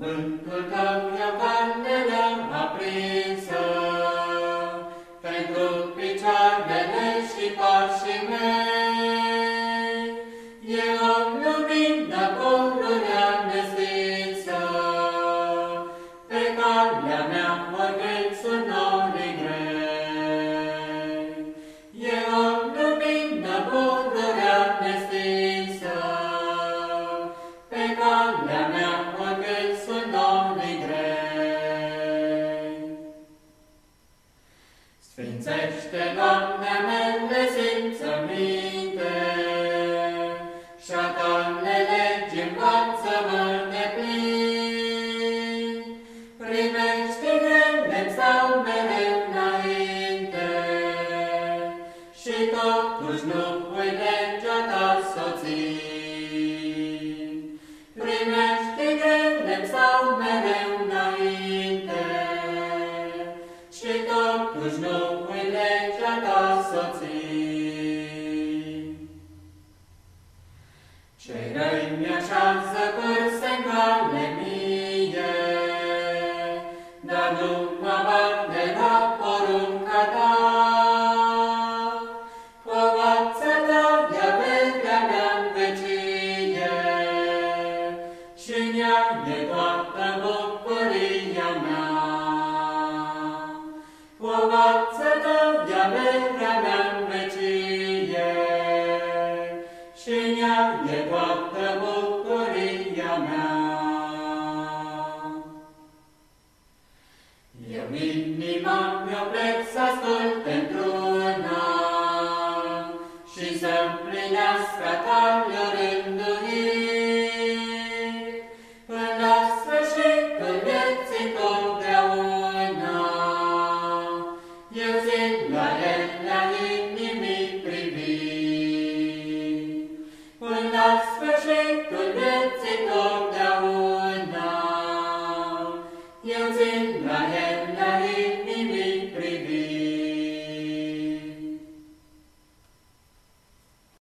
Vântul eu candelea aprinsă, Pentru picioarele și pașii mei, Sfințește, Doamne, mele simțăminte, și-a Doamne legi învață-mă deplin. Primește grele sau mereu înainte, și totuși nu voi legea totuși nu îi legea ta soții. Cei răi mi-așează pârse în cale mie, dar nu mă bat de la porunca ta. Povața ta de-a vedea mea-n vecie, și-n ea e toată bucuria Povața ta de-a vedea mea-n vecie, și-n ea e toată bucuria mea. Eu inima mi-o plec să ascult pentru-una și să împlinească ta-le Christmas.